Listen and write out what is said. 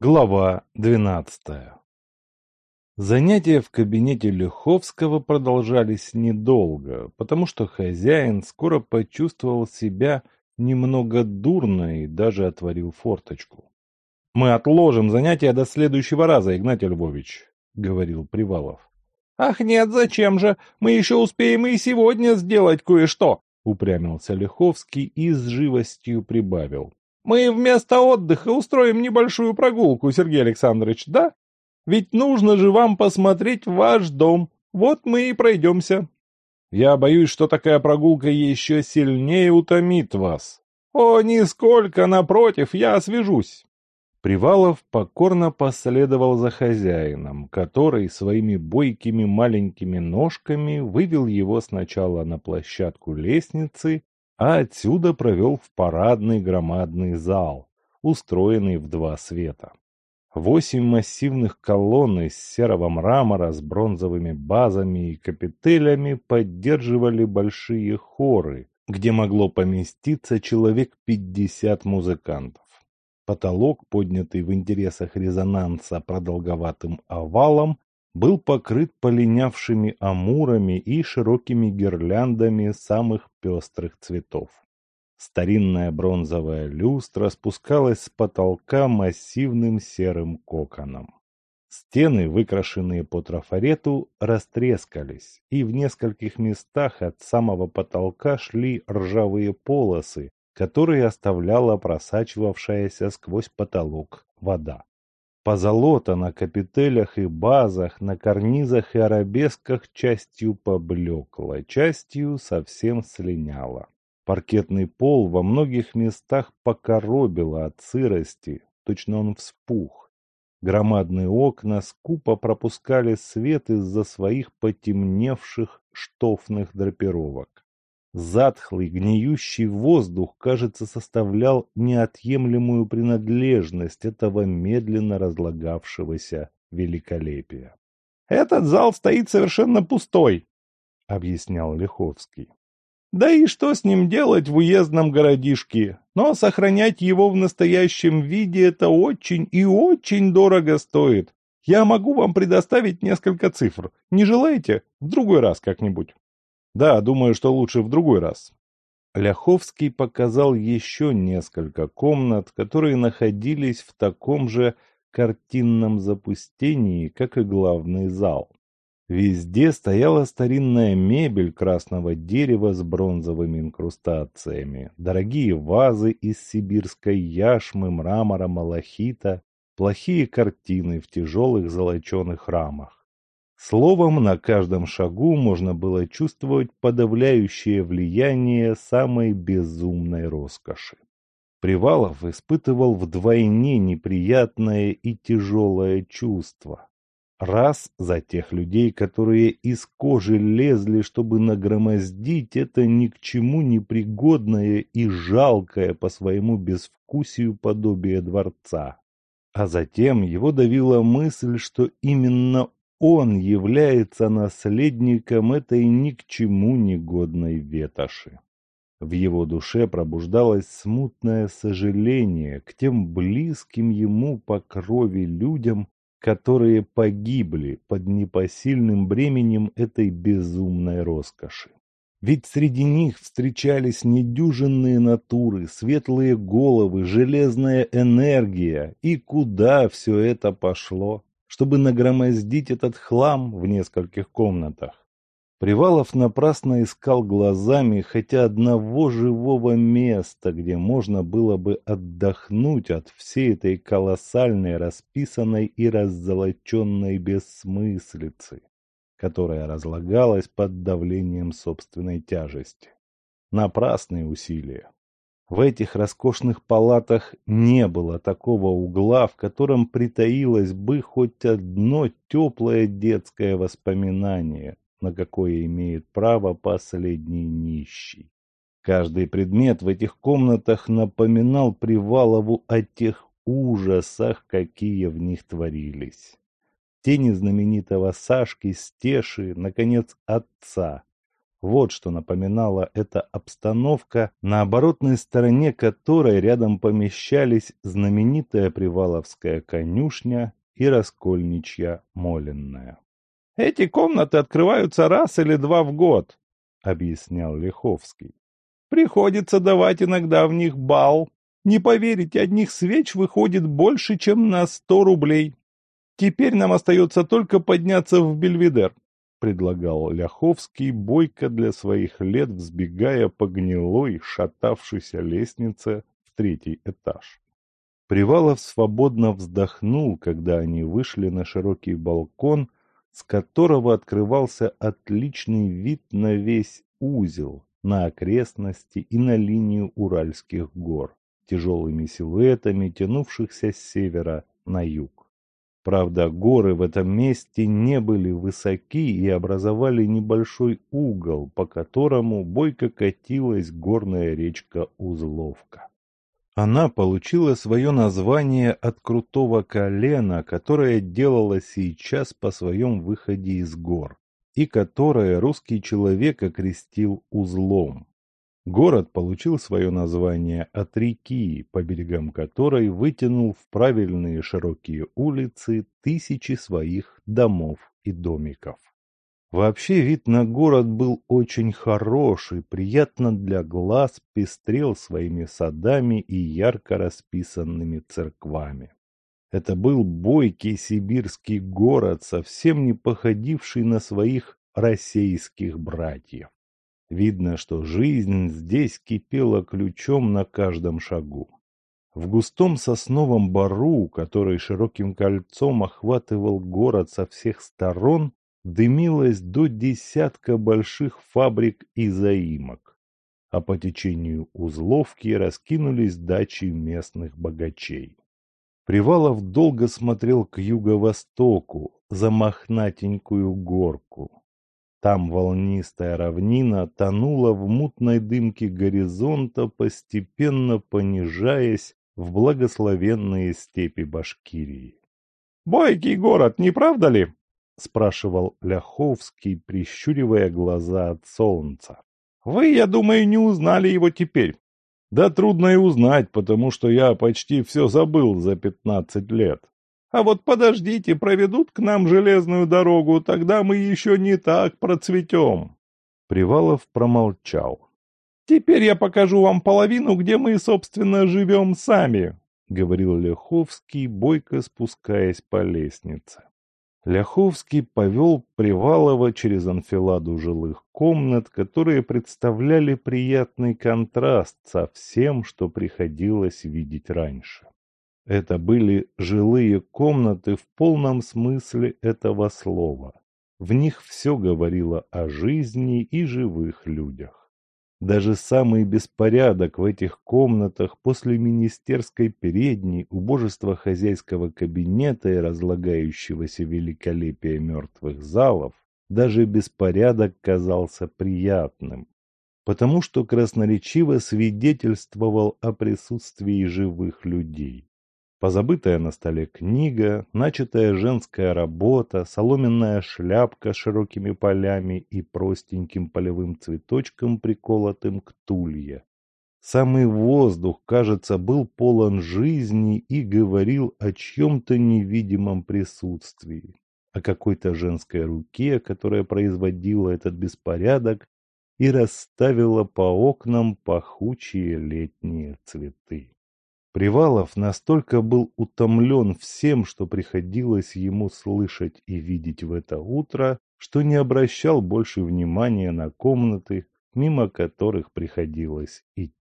Глава двенадцатая Занятия в кабинете Лиховского продолжались недолго, потому что хозяин скоро почувствовал себя немного дурно и даже отворил форточку. — Мы отложим занятия до следующего раза, Игнатий Львович, — говорил Привалов. — Ах нет, зачем же? Мы еще успеем и сегодня сделать кое-что, — упрямился Лиховский и с живостью прибавил. Мы вместо отдыха устроим небольшую прогулку, Сергей Александрович, да? Ведь нужно же вам посмотреть ваш дом. Вот мы и пройдемся. Я боюсь, что такая прогулка еще сильнее утомит вас. О, нисколько, напротив, я освежусь. Привалов покорно последовал за хозяином, который своими бойкими маленькими ножками вывел его сначала на площадку лестницы, а отсюда провел в парадный громадный зал, устроенный в два света. Восемь массивных колонн из серого мрамора с бронзовыми базами и капителями поддерживали большие хоры, где могло поместиться человек пятьдесят музыкантов. Потолок, поднятый в интересах резонанса продолговатым овалом, был покрыт полинявшими амурами и широкими гирляндами самых пестрых цветов. Старинная бронзовая люстра спускалась с потолка массивным серым коконом. Стены, выкрашенные по трафарету, растрескались, и в нескольких местах от самого потолка шли ржавые полосы, которые оставляла просачивавшаяся сквозь потолок вода. Позолота на капителях и базах, на карнизах и арабесках частью поблекла, частью совсем слиняла. Паркетный пол во многих местах покоробило от сырости, точно он вспух. Громадные окна скупо пропускали свет из-за своих потемневших штофных драпировок. Затхлый, гниющий воздух, кажется, составлял неотъемлемую принадлежность этого медленно разлагавшегося великолепия. «Этот зал стоит совершенно пустой», — объяснял Лиховский. «Да и что с ним делать в уездном городишке? Но сохранять его в настоящем виде это очень и очень дорого стоит. Я могу вам предоставить несколько цифр. Не желаете? В другой раз как-нибудь». Да, думаю, что лучше в другой раз. Ляховский показал еще несколько комнат, которые находились в таком же картинном запустении, как и главный зал. Везде стояла старинная мебель красного дерева с бронзовыми инкрустациями, дорогие вазы из сибирской яшмы, мрамора, малахита, плохие картины в тяжелых золоченых рамах. Словом, на каждом шагу можно было чувствовать подавляющее влияние самой безумной роскоши. Привалов испытывал вдвойне неприятное и тяжелое чувство. Раз за тех людей, которые из кожи лезли, чтобы нагромоздить это ни к чему непригодное и жалкое по своему безвкусию подобие дворца. А затем его давила мысль, что именно он является наследником этой ни к чему негодной ветоши. В его душе пробуждалось смутное сожаление к тем близким ему по крови людям, которые погибли под непосильным бременем этой безумной роскоши. Ведь среди них встречались недюжинные натуры, светлые головы, железная энергия. И куда все это пошло? Чтобы нагромоздить этот хлам в нескольких комнатах. Привалов напрасно искал глазами хотя одного живого места, где можно было бы отдохнуть от всей этой колоссальной, расписанной и раззолоченной бессмыслицы, которая разлагалась под давлением собственной тяжести. Напрасные усилия. В этих роскошных палатах не было такого угла, в котором притаилось бы хоть одно теплое детское воспоминание, на какое имеет право последний нищий. Каждый предмет в этих комнатах напоминал Привалову о тех ужасах, какие в них творились. Тени знаменитого Сашки, Стеши, наконец, отца, Вот что напоминала эта обстановка, на оборотной стороне которой рядом помещались знаменитая Приваловская конюшня и Раскольничья Моленная. «Эти комнаты открываются раз или два в год», — объяснял Лиховский. «Приходится давать иногда в них бал. Не поверите, одних свеч выходит больше, чем на сто рублей. Теперь нам остается только подняться в Бельведер. — предлагал Ляховский, бойко для своих лет взбегая по гнилой, шатавшейся лестнице в третий этаж. Привалов свободно вздохнул, когда они вышли на широкий балкон, с которого открывался отличный вид на весь узел, на окрестности и на линию Уральских гор, тяжелыми силуэтами тянувшихся с севера на юг. Правда, горы в этом месте не были высоки и образовали небольшой угол, по которому бойко катилась горная речка Узловка. Она получила свое название от крутого колена, которое делало сейчас по своем выходе из гор, и которое русский человек окрестил узлом. Город получил свое название от реки, по берегам которой вытянул в правильные широкие улицы тысячи своих домов и домиков. Вообще вид на город был очень хороший, приятно для глаз, пестрел своими садами и ярко расписанными церквами. Это был бойкий сибирский город, совсем не походивший на своих российских братьев. Видно, что жизнь здесь кипела ключом на каждом шагу. В густом сосновом бару, который широким кольцом охватывал город со всех сторон, дымилось до десятка больших фабрик и заимок, а по течению узловки раскинулись дачи местных богачей. Привалов долго смотрел к юго-востоку, за мохнатенькую горку, там волнистая равнина тонула в мутной дымке горизонта, постепенно понижаясь в благословенные степи Башкирии. «Бойкий город, не правда ли?» — спрашивал Ляховский, прищуривая глаза от солнца. «Вы, я думаю, не узнали его теперь». «Да трудно и узнать, потому что я почти все забыл за пятнадцать лет», а вот подождите, проведут к нам железную дорогу, тогда мы еще не так процветем. Привалов промолчал. Теперь я покажу вам половину, где мы, собственно, живем сами, — говорил Ляховский, бойко спускаясь по лестнице. Ляховский повел Привалова через анфиладу жилых комнат, которые представляли приятный контраст со всем, что приходилось видеть раньше. Это были жилые комнаты в полном смысле этого слова. В них все говорило о жизни и живых людях. Даже самый беспорядок в этих комнатах после министерской передней, убожества хозяйского кабинета и разлагающегося великолепия мертвых залов, даже беспорядок казался приятным, потому что красноречиво свидетельствовал о присутствии живых людей. Позабытая на столе книга, начатая женская работа, соломенная шляпка с широкими полями и простеньким полевым цветочком, приколотым к тулье. Самый воздух, кажется, был полон жизни и говорил о чьем-то невидимом присутствии, о какой-то женской руке, которая производила этот беспорядок и расставила по окнам пахучие летние цветы. Привалов настолько был утомлен всем, что приходилось ему слышать и видеть в это утро, что не обращал больше внимания на комнаты, мимо которых приходилось идти.